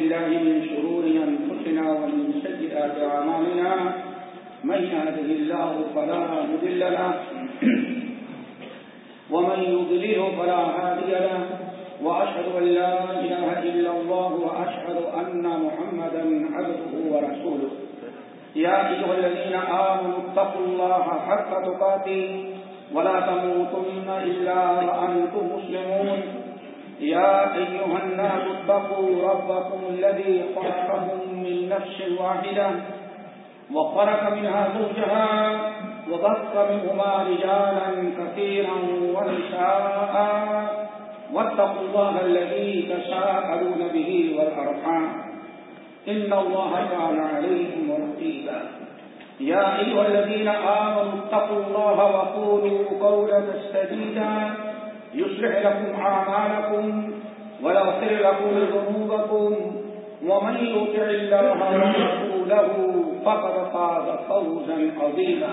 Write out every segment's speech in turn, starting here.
بالله من شرور أنفسنا ومن سجئات عمالنا من يهده الله فلا مضل له ومن يضلله فلا هادي له وأشهد أن لا إله إلا الله وأشهد أن محمدا عبده ورسوله. يا أيها الذين آمنوا اتقوا الله حق تقاتي ولا تموتن إلا وأنتم مسلمون. يا أيها الناس اتقوا ربكم الذي خلقهم من نفس واحدة وخلق منها زوجها وبث منهما رجالا كثيرا ونساء واتقوا الله الذي تساءلون به والأرحام إن الله كان عليهم رقيبا يا أيها الذين آمنوا اتقوا الله وقولوا قولا سديدا يصلح لكم أعمالكم ويغفر لكم ذنوبكم ومن يطع الله ورسوله فقد فاز فوزا عظيما.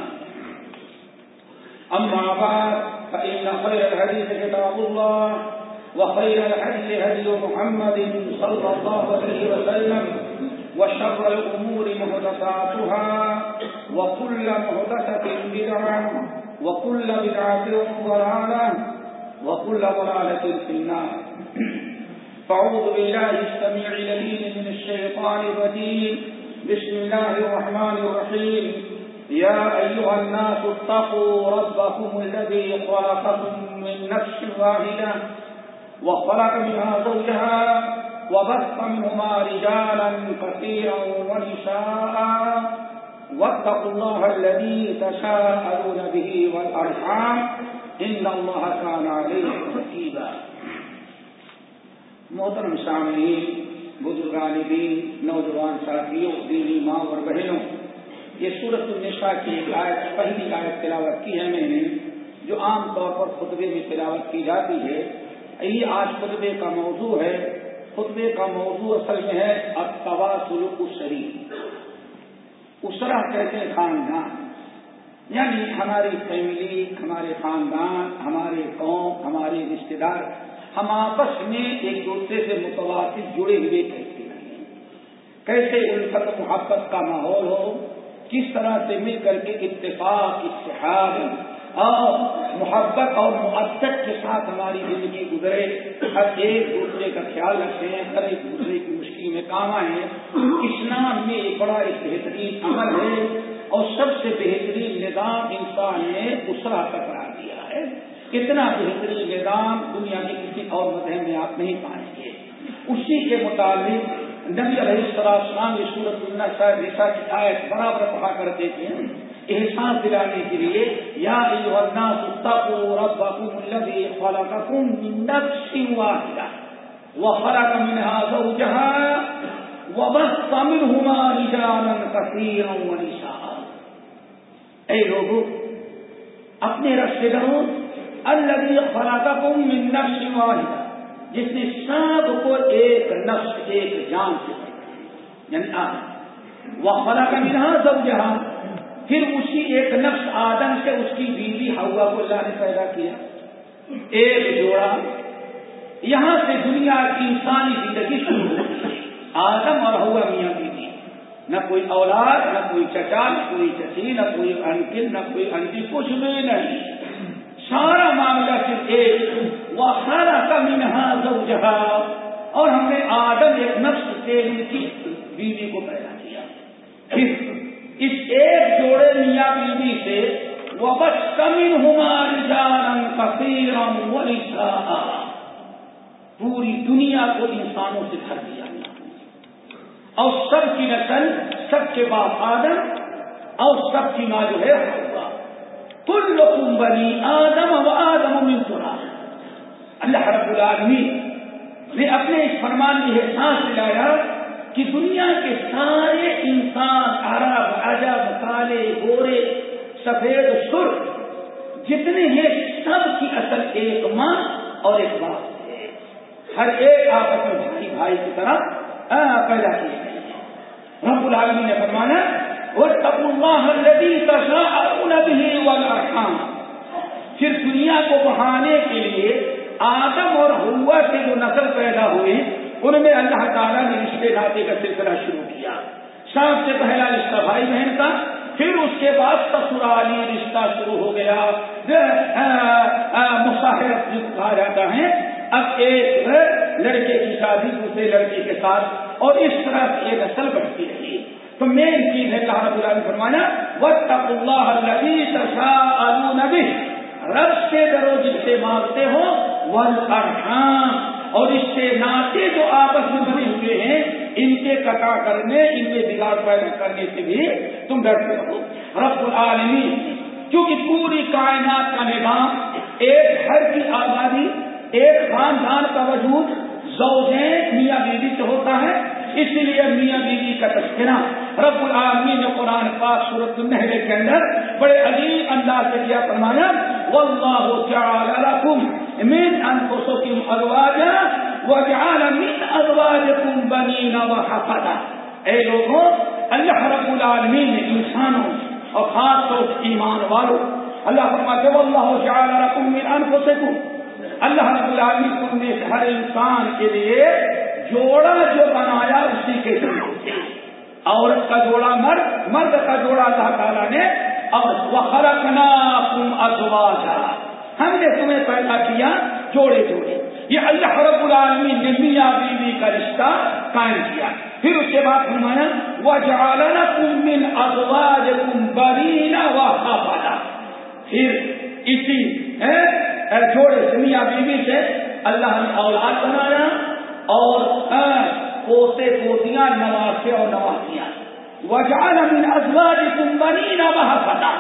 أما بعد، فإن خير الحديث كتاب الله وخير الحديث هدي محمد صلى الله عليه وسلم وشر الأمور مهدساتها وكل مهدسة بدعا وكل بدعة ضلالة وكل ضلالة في النار فأعوذ بالله السميع لليل من الشيطان الرجيم. بسم الله الرحمن الرحيم. يا أيها الناس اتقوا ربكم الذي خلقكم من نفس واحدة وخلق منها زوجها وبث منهما رجالا كثيرا ونساء. واتقوا الله الذي تشاءلون به والأرحام. ان اللہ کا ناگل حقیبہ محترم سامعین بزرگان دین نوجوان ساتھیوں دینی ماں اور بہنوں، یہ سورت النساء کی ایک آیت، پہلی آیت تلاوت کی ہے میں نے، جو عام طور پر خطبے میں تلاوت کی جاتی ہے۔ یہ آج خطبے کا موضوع ہے۔ خطبے کا موضوع اصل میں ہے اب تباہ سلوک اسری اسرا کہتے ہیں خاندان۔ یعنی ہماری فیملی، ہمارے خاندان، ہمارے قوم، ہمارے رشتے دار ہم آپس میں ایک دوسرے سے متوازن جڑے ہوئے کیسے رہیں کیسے الفت محبت کا ماحول ہو؟ کس طرح سے مل کر کے اتفاق، اتحاد، اور محبت اور معدت کے ساتھ ہماری زندگی گزرے؟ ہر ایک دوسرے کا خیال رکھیں ہر ایک دوسرے کی مشکل میں کام آئے اسلام میں ایک بڑا ایک بہترین عمل ہے۔ اور سب سے بہترین نظام انسان نے اسرا قرار دیا ہے۔ اتنا بہترین نظام دنیا کے کسی اور مذہب میں آپ نہیں پائیں گے۔ اسی کے مطابق نبی علیہ السلام یہ سورت اللہ شاید ریسا کی آیت برابر پڑھا کرتے تھے۔ احساس دلانے کے لیے، یا خلقكم من نفس واحدة وخلق منها زوجها وبث منهما رجالا كثيرا ونساء۔ اے لوگوں اپنے رب سے ڈرو الذي خلقكم من نفس واحدة جس نے سب کو ایک نفس، ایک جان سے یعنی وہ خلا کا منہا سب جہاں پھر اسی ایک نفس آدم سے اس کی بیوی ہوا کو اللہ نے پیدا کیا۔ ایک جوڑا۔ یہاں سے دنیا کی انسانی زندگی شروع ہوتی آدم اور ہوا میاں بیوی۔ نہ کوئی اولاد، نہ کوئی چچا، نہ کوئی چچی، نہ کوئی انکل نہ کوئی انٹی کچھ بھی نہیں۔ سارا معاملہ صرف ایک۔ وہ سارا کا منہا جہاں اور ہم نے آدم ایک نفس سے ان کی بیوی کو پیدا کیا۔ پھر اس ایک جوڑے میاں بیوی سے وہ بس کمن ہماری جان کثیرم پوری دنیا کو انسانوں سے بھر دیا۔ اور سب کی نسل سب کے باپ آدم اور سب کی ماں جو ہے کل بنی آدم و آدم من تراب. اللہ رب العالمین نے اپنے اس فرمان کی احساس دلایا کہ دنیا کے سارے انسان، عرب، عجب، کالے، گورے، سفید سر جتنے ہیں، سب کی اصل ایک ماں اور ایک باپ ہے ہر ایک آپس میں بھائی بھائی کی طرح پیدا کیے گئے رب العالمین نے فرمانا پھر دنیا کو بڑھانے کے لیے آدم اور ہوا سے جو نسل پیدا ہوئی، ان میں اللہ تعالیٰ نے رشتے ناطے کا سلسلہ شروع کیا۔ سب سے پہلا رشتہ بھائی بہن کا، پھر اس کے بعد سسرالی رشتہ شروع ہو گیا۔ مشاہرت جو کہا جاتا ہے، اب ایک لڑکے کی شادی، دوسرے لڑکے کے ساتھ اور اس طرح سے یہ نسل بڑھتی رہی۔ تو مین چیز ہے کہا رب العالمین فرمانا وقت اللہ نبی رب سے ڈرو جس سے مانگتے ہو ون اور اس سے ناطے جو آپس میں بنے ہوئے ہیں، ان کے کٹا کرنے، ان میں بگاڑ پیدا کرنے سے بھی تم ڈرتے رہو رب العالمین کیونکہ پوری کائنات کا نظام ایک گھر کی آزادی، ایک خاندان کا وجود، زوجین، میاں بیوی سے ہوتا ہے اسی لیے میاں بیوی کا تذکرہ رب العالمین نے قرآن پاک سورت النحل کے اندر بڑے عجیب انداز سے کیا فرمایا، واللہ جعل لکم من انفسکم ازواجا وجعل من ازواجکم بنین وحفظا اے لوگوں، اللہ رب العالمین نے انسانوں اور خاص طور سے ایمان والوں، اللہ فرماتے، واللہ جعل لکم من انفسکم. اللہ رب العالمین نے ہر انسان کے لیے جوڑا جو بنایا اسی کے ذریعے عورت کا جوڑا مرد مرد کا جوڑا اللہ تعالیٰ نے۔ اور وخرکنا تم ازواجا ہم نے تمہیں پیدا کیا جوڑے جوڑے۔ یہ اللہ رب العالمین نے میاں بیوی کا رشتہ قائم کیا۔ پھر اس کے بعد فرمایا وہ جالنا تم من ازواج تم برینا و پھر اسی جوڑے سے، میاں بیوی سے اللہ نے اولاد بنایا۔ اور پوتے پوتیاں نواسے اور نواسیاں وجال امین ازواج تم بنی نہ پتا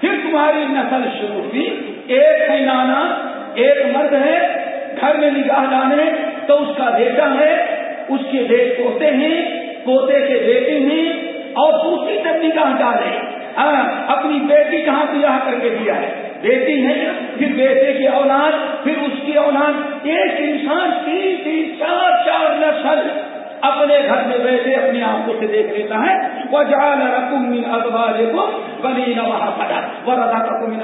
پھر تمہاری نسل شروع ہوئی۔ ایک ہے نانا، ایک مرد ہے۔ گھر میں نگاہ لانے تو اس کا بیٹا ہے۔ اس کے بیٹ پوتے ہیں، پوتے کے بیٹے ہیں۔ اور دوسری جب نکاح ڈالے اپنی بیٹی کہاں بیاہ کر کے دیا ہے؟ بیٹی ہے، پھر بیٹے کی اولاد، پھر اس کی اولاد۔ ایک انسان تین تین چار چار نسل اپنے گھر میں بیٹھے، اپنی آنکھوں سے دیکھ لیتا ہے۔ وہ جان رقم ادبار کو بنی نہ وہاں پڑا وہ رضا رقم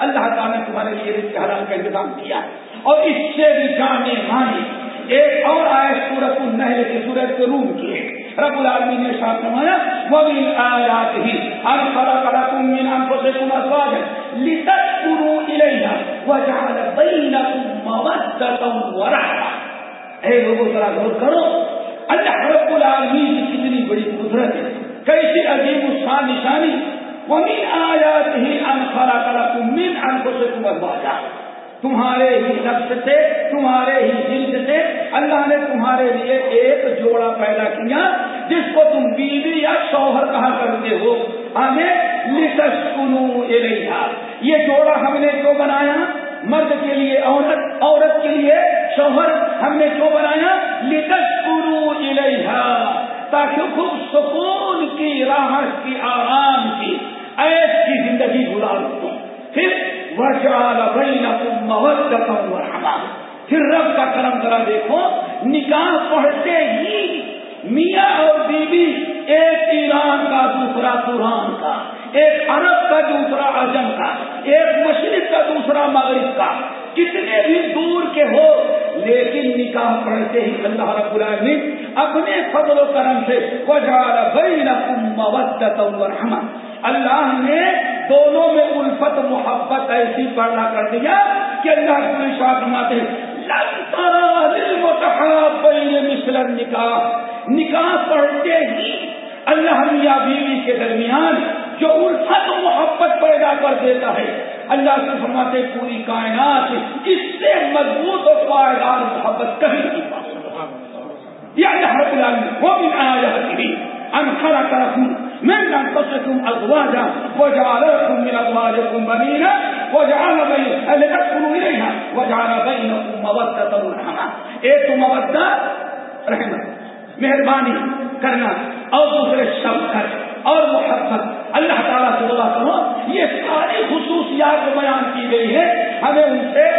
اللہ تعالیٰ نے تمہارے لیے رزق حلال کا انتظام کیا۔ اور اس سے بھی جانے مانی ایک اور آئے سورت النحل کی سورت کے روم کی ہے۔ رب العالمین نے ساتھ فرمایا وہ بھی آیات ہی ہر خلا کرا تم من انفسکم ازواجا لتذکروا الیہا وجعل بینکم مودتا ورحمہ اے لوگوں ذرا غور کرو۔ اللہ رب العالمین کی کتنی بڑی قدرت ہے۔ کیسی عظیم الشان نشانی۔ ومن آیات ہی ان خلا کرا تم من انفسکم ازواجا تمہارے ہی نفس سے، تمہارے ہی جلد سے، اللہ نے تمہارے لیے ایک جوڑا پیدا کیا۔ جس کو تم بیوی یا شوہر کہا کرتے ہو ہمیں یہ جوڑا ہم نے کیوں بنایا؟ مرد کے لیے عورت عورت کے لیے شوہر ہم نے کیوں بنایا؟ لتسکنو الیہا تاکہ خوب سکون کی، راحت کی، آرام کی ایس کی زندگی گزار دو پھر وجعل بینکم مودتا ورحمہ پھر رب کا کرم ذرا دیکھو، نکاح پڑھتے ہی میاں اور بیوی ایک ایران کا دوسرا توران کا، ایک عرب کا دوسرا اعظم کا، ایک مشرق کا دوسرا مغرب کا۔ کتنے بھی دور کے ہو، لیکن نکاح پڑھتے ہی اللہ رب العالمین اپنے فضل و کرم سے وجعل بینکم مودتا ورحمہ اللہ نے دونوں میں الفت، محبت ایسی پیدا کر دیا کہ اللہ کے ساتھ ماتے مثل نکاح نکاح پڑھتے ہی اللہ میاں بیوی کے درمیان جو الفت محبت پیدا کر دیتا ہے، اللہ سے فرماتے پوری کائنات اس سے مضبوط اور پائیدار محبت کہیں نہیں پا یا اللہ رب العالمین، وہ بھی آیا ان خلق لكم من انفسكم ازواجا وجعل لكم من ازواجكم بنينا وجعل بين لتسكنوا اليها وجعل بينكم موده ورحمه ایک مودہ، رحمت۔ مہربانی کرنا اور دوسرے شفقت اور محبت۔ اللہ تعالیٰ سے دعا کرو یہ ساری خصوصیات بیان کی گئی ہے ہمیں ان سے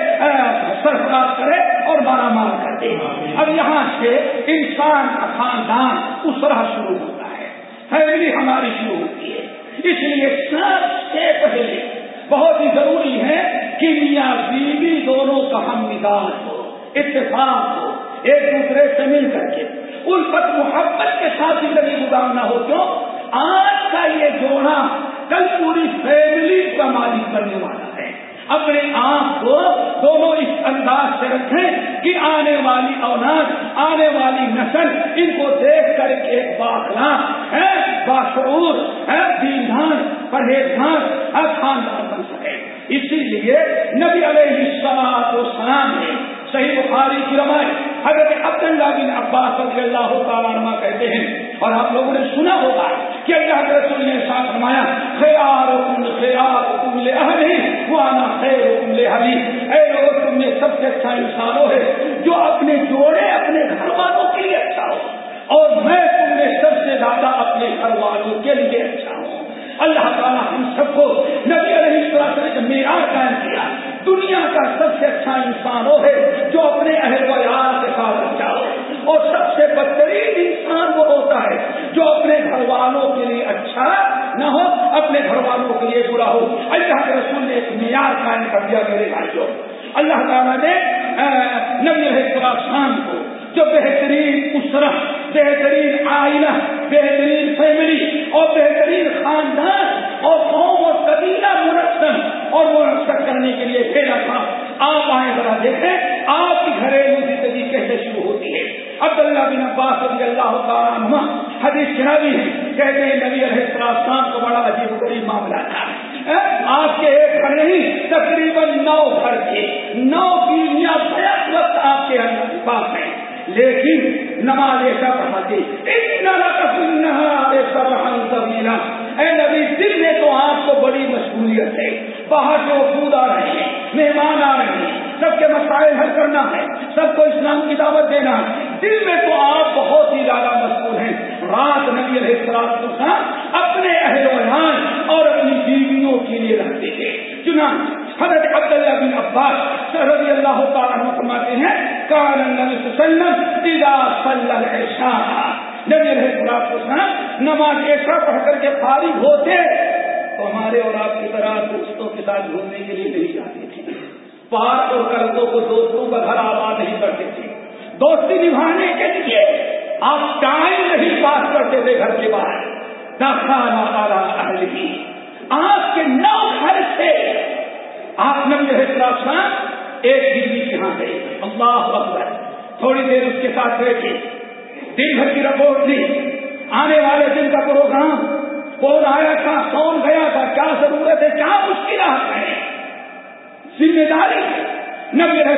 سرفراز کرے اور مارا مار کر دے۔ اب یہاں سے انسان کا خاندان اسرا شروع ہوتا ہے۔ فیملی ہماری شروع ہوتی ہے۔ اس لیے سب سے پہلے بہت ہی ضروری ہے کہ میاں بیوی دونوں کا ہم مزاج ہو اتفاق ہو ایک دوسرے سے مل کر کے۔ الفت محبت کے ساتھ زندگی گزارنا ہو کیوں؟ آج کا یہ جوڑا کل پوری فیملی کا مالک بننے والا ہے۔ اپنے آپ کو دونوں اس انداز سے رکھیں کہ آنے والی اولاد، آنے والی نسل، ان کو دیکھ کر کے باخلا ہے، باشعور ہے دیندان پرہیزگار خاندان بن سکے۔ اسی لیے نبی علیہ السلام و سلام نے صحیح بخاری کی روایت حضرت عبداللہ بن عباس رضی اللہ تعالیٰ عنہ کہتے ہیں اور آپ لوگوں نے سنا ہوگا کہ اللہ کے رسول نے ساتھ فرمایا خیار حکم خیار حکم لے وانا خیر حکم لے اے لوگ، تم میں سب سے اچھا انسان ہو ہے جو اپنے جوڑے اپنے گھر والوں کے لیے اچھا ہو، اور میں تم میں سب سے زیادہ اپنے گھر والوں کے لیے اچھا ہوں۔ اللہ تعالیٰ ہم سب کو نبی علیہ السلام نے معیار قائم کیا۔ دنیا کا سب سے اچھا انسان وہ ہے جو اپنے اہل و کے ساتھ اچھا ہو اور سب سے بدترین انسان وہ ہوتا ہے جو اپنے گھر والوں کے لیے اچھا نہ ہو، اپنے گھر والوں کے لیے برا ہو۔ اللہ کے رسول نے ایک معیار قائم کر دیا میرے بھائیوں۔ اللہ تعالیٰ نے نبی علیہ کو جو بہترین اسرت بہترین آئینہ بہترین فیملی اور بہترین خاندان اور قوم اور قبیلہ مرسم اور مرسم کرنے کے لیے بھیجا تھا آپ آئیں ذرا دیکھیں، آپ کی گھریلو زندگی کیسے شروع ہوتی ہے؟ عبداللہ بن عباس رضی اللہ تعالیٰ عنہ حدیث چنابی ہے کہتے ہیں نبی علیہ السلام کو بڑا عجیب غریب معاملہ تھا۔ آپ کے ایک گھر نہیں تقریباً نو گھر تھے۔ نو بیویاں بیک وقت آپ کے پاس ہیں۔ لیکن نماز ایسا پڑھاتے اے نبی، دل میں تو آپ کو بڑی مشغولیت ہے۔ باہر سے وہ خود آ رہے ہیں، مہمان آ رہے ہیں، سب کے مسائل حل کرنا ہے، سب کو اسلام کی دعوت دینا ہے۔ دل میں تو آپ بہت ہی زیادہ مشہور ہیں۔ رات نبی علیہ السلام اپنے اہل وان اور اپنی بیویوں کے لیے رکھتے تھے۔ چنا حضرت عبداللہ بن عباس رضی اللہ تعالیٰ فرماتے ہیں، کان نبی وسلم اذا صلی العشاء. نبی علیہ السلام نماز ایسا پڑھ کر کے فارغ ہوتے، تو ہمارے اور آپ کی طرح دوستوں کے ساتھ گھومنے کے لیے نہیں جاتے تھے۔ پارک اور قرضوں کو دوستوں کا گھر آباد نہیں کرتے تھے۔ دوستی نبھانے کے لیے آپ ٹائم نہیں پاس کرتے تھے گھر کے باہر۔ نہ کھانا آ رہا آپ کے نو گھر سے آپ نے ایک دلی کے یہاں گئے اللہ اکبر۔ تھوڑی دیر اس کے ساتھ بیٹھے دن بھر کی رپورٹ لی۔ آنے والے دن کا پروگرام۔ کون آیا تھا؟ کون گیا تھا؟ کیا ضرورت ہے؟ کیا مشکلات ہیں؟ ذمہ داری نبی رہے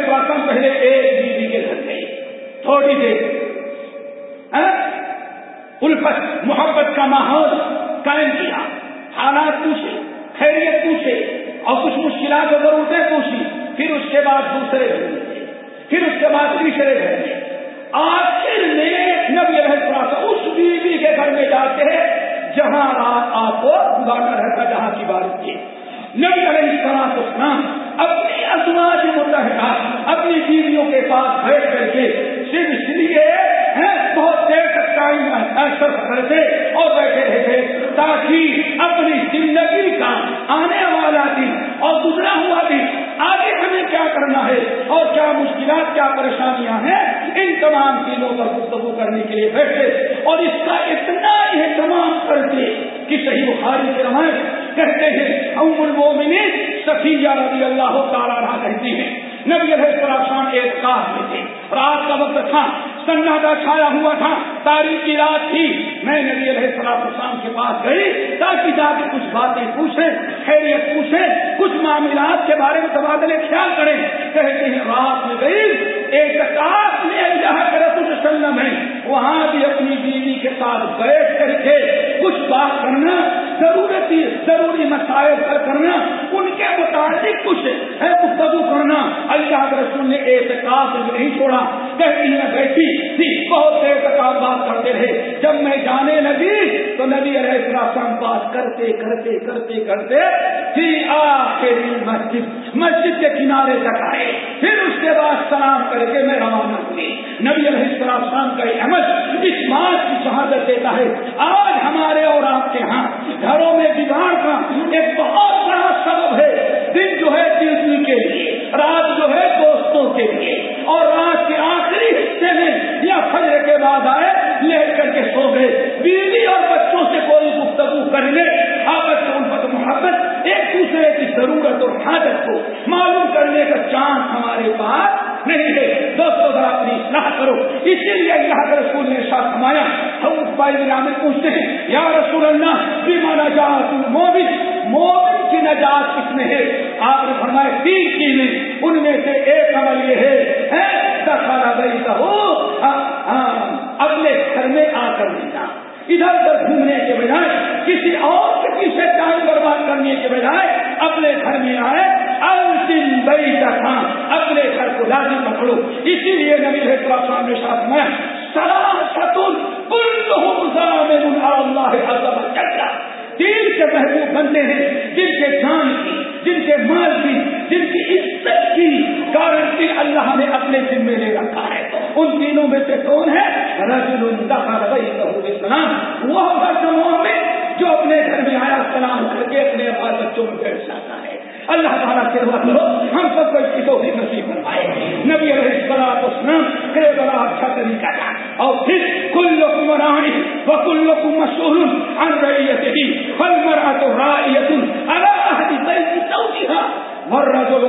پہلے ایک بیوی کے گھر گئے۔ تھوڑی دیر۔ ہاں؟ الفت، محبت کا ماحول قائم کیا۔ حالات پوچھے، خیریت پوچھے۔ اور کچھ مشکلات اور ضرورتیں پوچھی، پھر اس کے بعد دوسرے گھر پھر اس کے بعد تیسرے گھر آخر میں نبی رہا اس بیوی کے گھر میں جاتے ہیں، جہاں رات آپ کو گزارنا رہتا، جہاں کی بات کی۔ نبی علیہ السلام اسلام اپنی ازواج متحدہ، اپنی بیویوں کے پاس بیٹھ کر کے صرف اس لیے دیر تک کرتے اور بیٹھے رہتے تاکہ اپنی زندگی کا آنے والا دن اور گزرا ہوا دن، آگے ہمیں کیا کرنا ہے اور کیا مشکلات، کیا پریشانیاں ہیں، ان تمام چیزوں پر گفتگو کرنے کے لیے بیٹھے اور اس کا اتنا اہتمام کرتے کہ صحیح بخاری کے روایت کہتے ہیں، ام المومنین صفیہ رضی اللہ تعالیٰ کہتی ہیں، نبی علیہ السلام ایک کاف میں تھے، رات کا وقت تھا سناٹا چھایا ہوا تھا، تاریخ کی رات تھی۔ میں نبی علیہ السلام اسلام کے پاس گئی تاکہ جا کے کچھ باتیں پوچھیں، خیریت پوچھیں، کچھ معاملات کے بارے میں تبادلے خیال کریں۔ کہتے ہیں، رات میں گئی، ایک میں جہاں کرت وسلم ہے وہاں بھی اپنی بیوی کے ساتھ بیٹھ کر کے کچھ بات کرنا ضرورتی ضروری مسائل پر کرنا، ان کے متعلق کچھ ہے، گفتگو کرنا۔ اللہ کے رسول نے احتکاب نہیں چھوڑا، کہتی ہے بیٹھی تھی بہت دیر تک بات کرتے رہے۔ جب میں جانے لگی تو نبی علیہ السلام بات کرتے کرتے کرتے کرتے تھی آخر مسجد مسجد کے کنارے تک آئے۔ پھر اس کے بعد سلام کر کے میں روانہ ہوئی۔ نبی علیہ السلام کا احمد اس بات کی شہادت دیتا ہے، آج ہمارے اور آپ کے ہاں گھروں میں بگاڑ کا ایک بہت بڑا سبب ہے۔ دن جو ہے دل کے لیے، رات جو ہے دوستوں کے لیے۔ اور رات کے آخری حصے میں یا فجر کے بعد آئے لیٹ کر کے سو گئے۔ بیوی اور بچوں سے کوئی گفتگو کر لے۔ آپس الفت محبت، ایک دوسرے کی ضرورت اور حاجت کو معلوم کرنے کا چانس ہمارے پاس نہیں ہے۔ دوستوں ذرا اپنی اصلاح کرو۔ اسی لیے اللہ کے رسول نے ساتھ ہمایا ہم اس بھائی میں پوچھتے ہیں، یا رسول اللہ بھی مانا جا موبن موبن کی نجات کس میں ہے؟ آپ نے فرمایا، تین چیزیں۔ ان میں سے ایک عمل یہ ہے دکھانا گئی ہو اگلے گھر میں آ کر لینا ادھر ادھر گھومنے کے بجائے، کسی اور کے پیچھے ٹائم برباد کرنے کے بجائے، اپنے گھر میں آئے اپنے گھر کو لازم پکڑو اسی لیے نبی ہے سامنے ساتھ میں سلام کل اللہ تین کے محبوب بنتے ہیں، جن کے جان کی، جن کے مال کی، جن کی عزت کی گارنٹی اللہ نے اپنے ذمے لے رکھا ہے۔ ان تینوں میں سے کون ہے؟ رجل السلام وہ میں جو اپنے گھر میں آیا، سلام کر کے اپنے بال بچوں میں بیٹھ جاتا ہے۔ اللہ تعالیٰ کے لو ہم سب کو اس کی توفیق نصیب بنوائے نبی علیہ السلام اسلام کے بڑا اچھا طریقہ تھا۔ اور پھر کل لوگ رانی و کل لوگ مشہور ان ریت ہی فل مرا تو رایت اللہ ورجل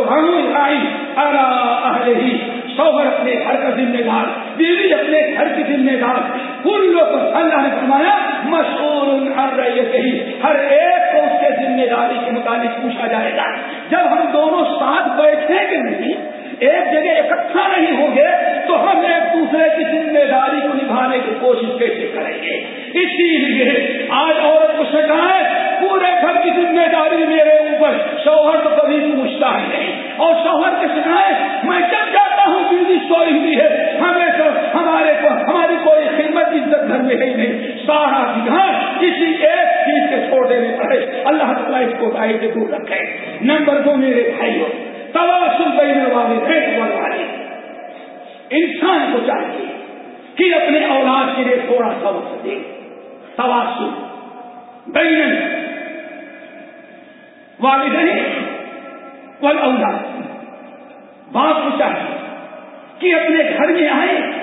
رائی اہل ہی شوہر اپنے گھر کا ذمہ دار، بیوی اپنے گھر کی ذمہ دار۔ کل لوگ اللہ نے فرمایا مشہور ہر رہی ہر ایک کو اس کے ذمہ داری کے متعلق پوچھا ساتھ بیٹھیں گے نہیں، ایک جگہ اکٹھا نہیں ہوں گے، تو ہم ایک دوسرے کی ذمہ داری کو نبھانے کی کوشش کیسے کریں گے؟ اسی لیے آج عورت کو شکایت پورے گھر کی ذمہ داری میرے اوپر شوہر تو کبھی پوچھتا ہی نہیں۔ اور شوہر کی شکایت میں جب جاتا ہوں بیوی سوئی ہوئی ہے۔ ہمیں ہمارے کو عزت عزت گھر میں ہے ہی نہیں۔ سارا دھیان کسی چیز کے چھوڑ دینے پر ہے اللہ تعالیٰ اس کو بھائی سے دور رکھے۔ نمبر دو میرے بھائی ہو تباشن بہنے والے والے۔ انسان کو چاہیے کہ اپنے اولاد کے لیے تھوڑا سا وقت دے۔ تباشن بہن والدین والاولاد۔ باپ کو چاہیے کہ اپنے گھر میں آئے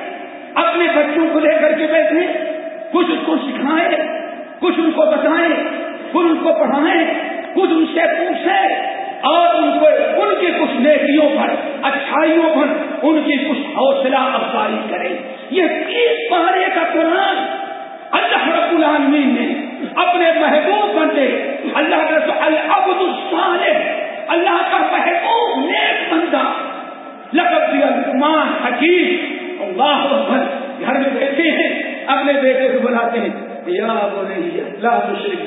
اپنے بچوں کو لے کر کے بیٹھے کچھ اس کو سکھائے کچھ ان کو بتائیں، کچھ ان کو پڑھائیں، کچھ ان سے پوچھیں، اور ان کو، ان کی کچھ نیکیوں پر، اچھائیوں پر ان کی کچھ حوصلہ افزائی کرے یہ تیس پہاڑے کا قرآن اللہ رب العالمین نے اپنے محبوب بنتے اللہ العبد الصالح، اللہ کا محبوب نیک بندہ، لقب دیا لکمان حکیم، اللہ گھر میں بیٹھے ہیں، اپنے بیٹے کو بلاتے ہیں۔ یا بنیا لا تشرک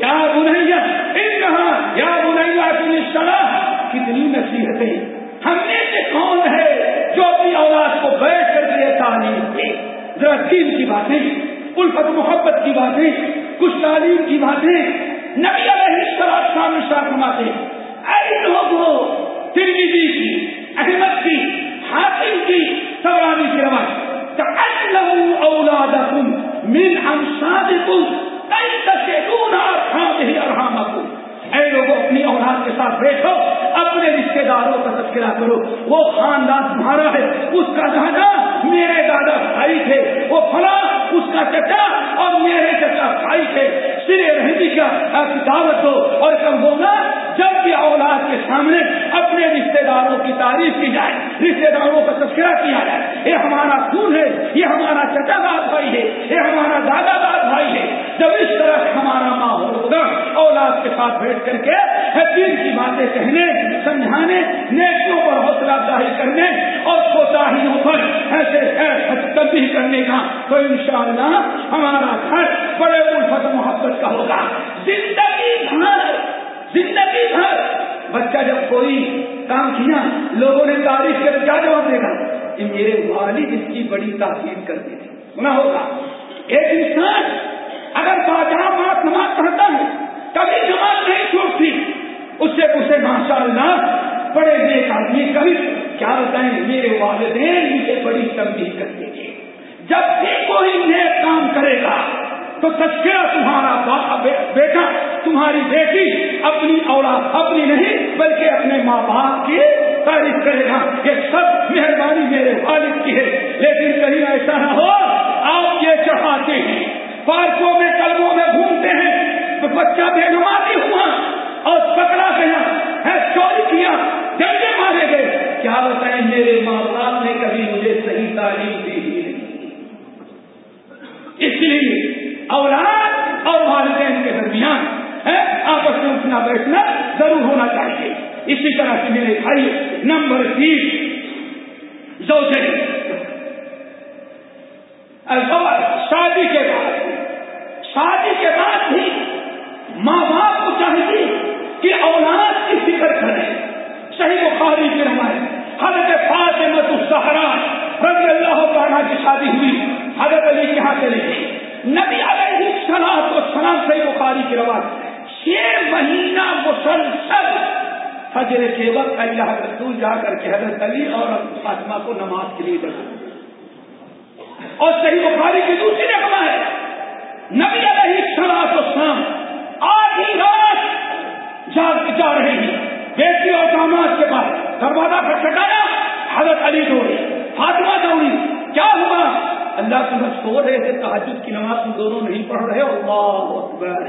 یا بنیا انہا یا بنیا تم صلاح کتنی نصیحتیں. ہم میں سے کون ہے جو اپنی اولاد کو بیٹھ کر کے تعلیم دے؟ ذرا دین کی باتیں، الفت محبت کی باتیں، کچھ تعلیم کی باتیں. نبی علیہ السلام شام شاہ فرماتے اے لوگوں ترمیدی کی، احمد کی حاصل کی سورانی کی رواج اولادکم من امسادکم تشکون اے لوگوں اپنی اولاد کے ساتھ بیٹھو، اپنے رشتے داروں کا تذکرہ کرو۔ وہ خاندان تمہارا ہے، اس کا دادا میرے دادا بھائی تھے۔ وہ فلاں، اس کا چچا اور میرے چچا بھائی تھے۔ سرے رہندی کا دعوت دو اور کم ہوگا جب بھی اولاد کے سامنے اپنے رشتے داروں کی تعریف کی جائے رشتے داروں کا تذکرہ کیا جائے، یہ ہمارا خون ہے، یہ ہمارا چچا داد بھائی ہے، یہ ہمارا دادا داد بھائی ہے۔ جب اس طرح ہمارا ماحول ہوگا، اولاد کے ساتھ بیٹھ کر کے حقیق کی باتیں کہنے، سمجھانے، نیکیوں پر حوصلہ افزائی کرنے اور کوتاہیوں پر ایسے تبدیل کرنے کا تو انشاءاللہ ہمارا گھر بڑے الفت محبت کا ہوگا، زندگی بھر زندگی بھر بچہ جب کوئی کام کیا، لوگوں نے تعریف کر کیا جواب دے گا؟ کہ میرے والد اس کی بڑی تعریف کرتے تھے۔ سنا ہوگا، ایک انسان اگر باجا بات نماز پڑھتا ہے، کبھی نماز نہیں چھوٹتی اس سے اسے ماشاء اللہ بڑے نیک آدمی، کبھی کیا بتائیں، میرے والدین مجھے بڑی تبدیل کرتے تھے۔ جب بھی کوئی نیک کام کرے گا تو تذکرہ تمہارا بیٹا، تمہاری بیٹی اپنی اولاد اپنی نہیں، بلکہ اپنے ماں باپ کی تعریف کرے گا یہ سب مہربانی میرے والد کی ہے۔ لیکن کہیں ایسا نہ ہو، آپ یہ چڑھاتے ہیں، پارکوں میں، کلبوں میں گھومتے ہیں تو بچہ بے نمازی ہوا اور پکڑا گیا، ہے چوری کیا، ڈنڈے مارے گئے۔ کیا بتائیں میرے ماں باپ نے کبھی مجھے صحیح تعلیم دی ہی نہیں؟ اس لیے اولاد اور والدین کے درمیان آپس میں اٹھنا بیٹھنا ضرور ہونا چاہیے۔ اسی طرح سے میرے بھائی، نمبر تین شادی کے بعد شادی کے بعد بھی ماں باپ کو چاہیے کہ اولاد کی فکر کرے صحیح بخاری کی روایت حضرت فاطمہ السہرا رضی اللہ تعالیٰ کی شادی ہوئی، حضرت علی کے ہاں چلے گئی نبی علیہ السلام تو سلام صحیح بخاری کی روایت چھ مہینہ مسلسل فجر کے وقت اللہ رسول جا کر کے حضرت علی اور فاطمہ کو نماز کے لیے دکھا اور صحیح بخاری کی دوسری رقم ہے۔ نبی علیہ السلام تو شام آدھی رات جا جا رہے ہیں۔ بیٹی اور داماد کے بعد دروازہ پر چٹایا حضرت علی دوڑی فاطمہ دوڑی۔ کیا ہوا؟ اللہ تمہیں سو رہے تھے تحجد کی نماز تم دونوں نہیں پڑھ رہے، اللہ اکبر۔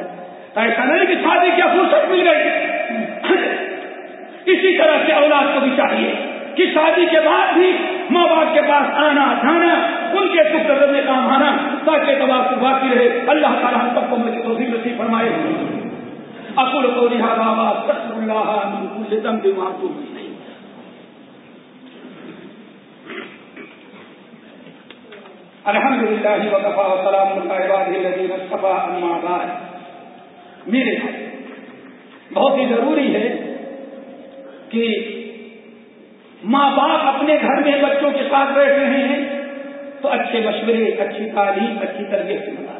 ایسا نہیں کہ شادی کیا فرصت مل گئی۔ اسی طرح سے اولاد کو بھی چاہیے کہ شادی کے بعد بھی ماں باپ کے پاس آنا، جانا، ان کے سکھ میں کام آنا، تاکہ تباہ کو باقی رہے۔ اللہ تعالیٰ ہم سب کو مجھے توفیق نصیب فرمائے۔ اکل کو رہا بابا سکر اللہ دم بیمار تو الحمد للہ وقفا وسلام اللہ میرے بھائی، بہت ہی ضروری ہے کہ ماں باپ اپنے گھر میں بچوں کے ساتھ بیٹھ رہے ہیں تو اچھے مشورے، اچھی تعلیم، اچھی تربیت سے بتا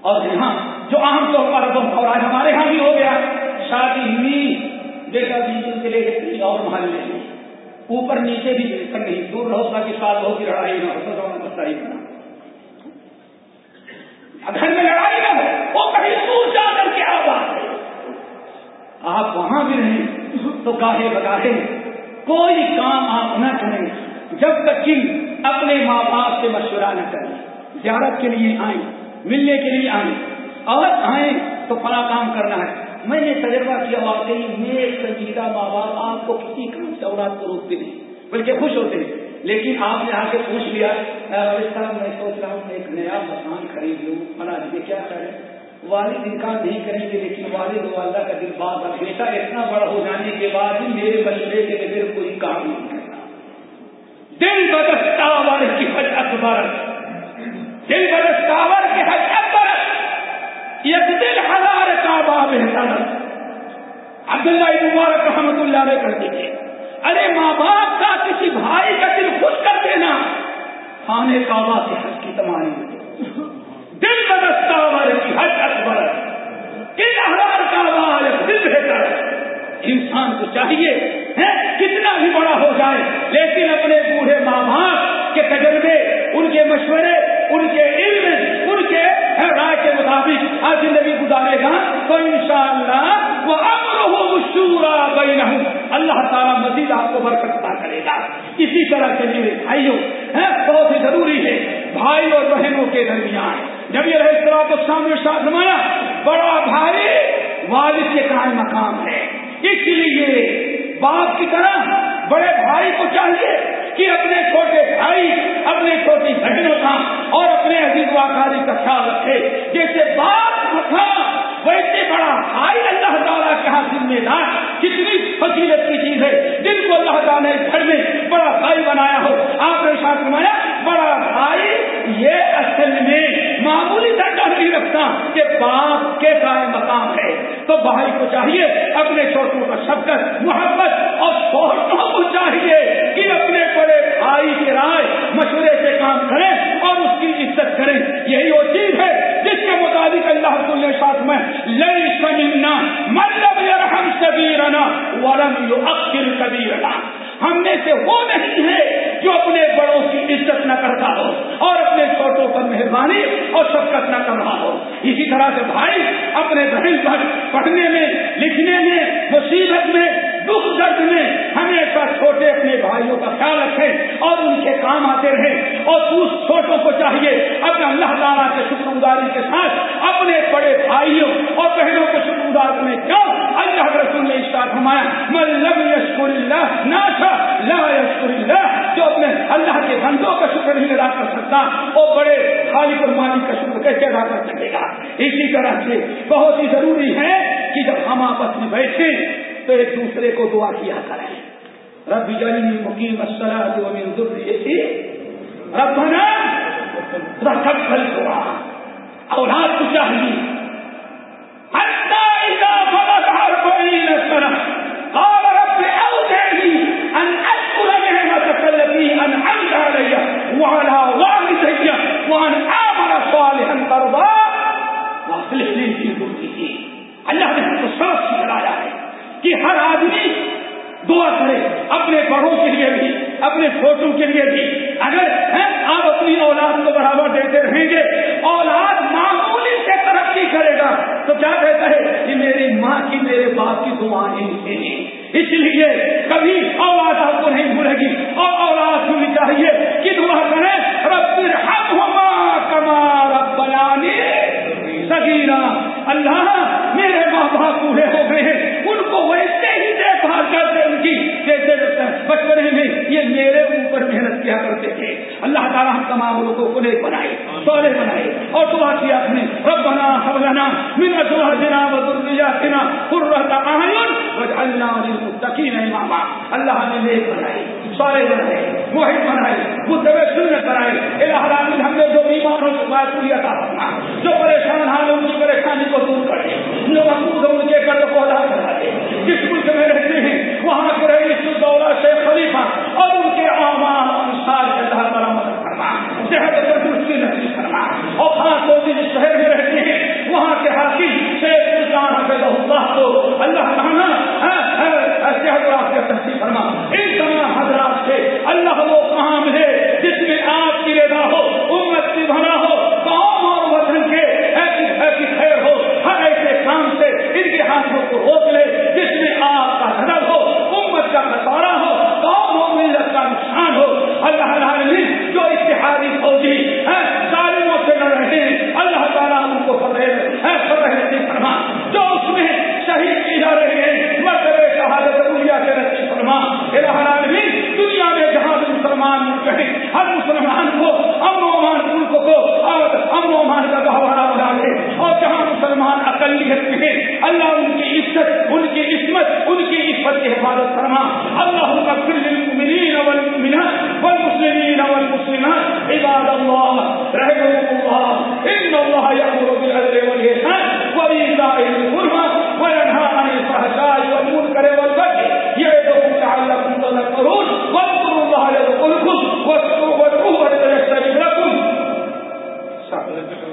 اور یہاں جو عام طور پر اور آج ہمارے یہاں بھی ہو گیا، شادی ہوئی، بیٹا بیچ کے اور محلے میں اوپر نیچے بھی نہیں دور رہو، تاکہ سال ہو کی لڑائی نہ ہو، تو مسئلہ ہی بنا۔ گھر میں لڑائی نہ ہو، وہ کہیں دور جا کر کے آباد ہے؟ آپ وہاں بھی رہیں تو گاہے بگاہے کوئی کام آپ نہ کریں، جب تک کہ اپنے ماں باپ سے مشورہ نہ کریں۔ زیارت کے لیے آئیں، ملنے کے لیے آئیں اور آئیں تو فلاں کام کرنا ہے۔ میں نے تجربہ کیا واقعی میرے سنجیدہ ماں باپ آپ کو کسی کام سے اولاد کو روکتے نہیں بلکہ خوش ہوتے. ہیں لیکن آپ نے آ کے پوچھ لیا اس طرح میں سوچ رہا ہوں ایک نیا مکان خرید لوں. فلاں جی، یہ کیا کریں والد انکار نہیں کریں گے، لیکن والد والدہ کا دل بات اور بیٹا اتنا بڑا ہو جانے کے بعد ہی میرے مشورے کے بغیر کوئی کام نہیں کرتا. دل بدستاور کی حج اکبر دل بدستاور کی حج ایک دل ہزار کا باب عبداللہ مبارک رحمت اللہ علیہ کرتے تھے، ارے ماں باپ کا کسی بھائی کا دل خوش کر دینا۔ خانے کعبہ سے حج کی تمہاری۔ دل بدستاور کی حج اکبر دل ہزار کا باب دل بہتر انسان کو چاہیے کتنا بھی بڑا ہو جائے، لیکن اپنے بوڑھے ماں باپ کے تجربے، ان کے مشورے، ان کے علم کے مطابق آج زندگی گزارے گا۔ تو انشاءاللہ وہ امر شورا بین اللہ تعالیٰ مزید آپ کو برکت کرے گا۔ اسی طرح کے لیے بھائیوں بہت ہی ضروری ہے، بھائی اور بہنوں کے درمیان۔ جب یہ رہے کو سامنے ساتھ نمایا بڑا بھائی، والد کے قائم مقام ہے؟ اس لیے باپ کی طرح بڑے بھائی کو چاہیے۔ کہ اپنے چھوٹے بھائی، اپنے چھوٹی بہنوں کا اور اپنے عزیز واقعی کا خیال رکھے۔ جیسے باپ تھا ویسے بڑا بھائی اللہ تعالیٰ کے ہاں ذمہ دار۔ کتنی فضیلت کی چیز ہے۔ جن کو اللہ تعالیٰ نے گھر میں بڑا بھائی بنایا ہو۔ آپ نے ساتھ فرمایا، بڑا بھائی، یہ اصل میں معمولی درجہ نہیں رکھتا کہ باپ کے قائم مقام ہے۔ تو بھائی کو چاہیے اپنے چھوٹوں کا شبکت کی عزت کریں، یہی وہ چیز ہے جس کے مطابق اللہ رسول ساتھ میں لئی سمنا مطلب رحم کبیرنا ورم یو اکثر کبیرنا ہم میں سے وہ نہیں ہے جو اپنے بڑوں کی عزت نہ کرتا ہو اور اپنے چھوٹوں پر مہربانی اور شفقت نہ کر رہا ہو۔ اسی طرح سے بھائی، اپنے بہن پر پڑھنے میں لکھنے میں، مصیبت میں، دکھ درد میں ہمیشہ چھوٹے اپنے بھائیوں کا خیال رکھیں اور ان کے کام آتے رہے اور اس چھوٹوں کو چاہیے، اپنے اللہ تعالیٰ کے شکر گزاری کے ساتھ اپنے بڑے بھائیوں اور بہنوں کو شکر گزار کرنے کیوں؟ اللہ رسول نے اشار فرمایا ملب یشکر اللہ ناشا، لا یشکر اللہ. جو اپنے اللہ کے بندوں کا شکر نہیں ادا کر سکتا، وہ بڑے خالق اور مالک کا شکر کیسے ادا کر سکے گا؟ اسی طرح سے بہت ہی ضروری ہے کہ جب ہم آپس میں بیٹھے تو ایک دوسرے کو دعا کیا کریں۔ رب جلی مقیم السلام جو من ذریتی۔ ربنا تقبل دعا۔ اولاد کو چاہیے۔ حتى اذا قال رب اوزعني ان اذكر نعمتك التي انعمت وعلى والدي وان اعمل صالحا ترضاه واصلح لي اللہ نے ہم کو سبق سکھلایا ہے کہ ہر آدمی دعا کرے، اپنے بڑوں کے لیے بھی، اپنے چھوٹوں کے لیے بھی۔ اگر آپ اپنی اولاد کو بڑھاوا دیتے رہیں گے۔ اولاد معمولی سے ترقی کرے گا۔ تو کیا کہتا ہے؟ کہ میری ماں کی، میرے باپ کی دعائیں اس لیے کبھی اولاد آپ کو نہیں بھولے گی۔ اور اولاد کو بھی چاہیے کہ دعا کرے رب ہم ہوما کما رب بلانی سگیرا اللہ میرے ماں باپ بوڑھے ہو گئے ہیں ان کو ویسے ہی دیکھ بھال کرتے ان کی جیسے بچپنے میں یہ میرے اوپر محنت کیا کرتے تھے اللہ تعالیٰ ہم تمام لوگوں کو نیک بنائے سورے بنائے۔ اور دعا کیا اپنے ربنا حولنا من ازواجنا وذرياتنا قرة اعين واجعلنا للمتقين اماما۔ اللہ نے نیک بنائے سورے بنائے، موحد بنائے متبع سنت بنائے الہ العالمین ہم نے جو بیمار ہو چکا ہے پوری عطا فرما جو پریشان حال ان کی پریشانی کو دور کرے، جو مقبوض ان کے قرض کو ادا کرا دے جس ملک میں رہتے ہیں، وہاں کے رئیس الدولہ سے خلیفہ اور ان کے عوام انصار صحت اگر نصیب نہیں اور خاص طور سے جس شہر میں رہتے ہیں، وہاں کے حاصل شیخ سلطان حفظ اللہ کو اللہ تعالیٰ صحت کے تحصیل فرما۔ ان تمام اقلیت میں ہیں۔ اللہ ان کی عزت، ان کی عصمت، ان کی عزت کی حفاظت فرما۔ اللہ کا والمسلمين والمسلمات۔ عباد الله رحمكم الله إن الله يأمر بالعدل والإحسان وإيتاء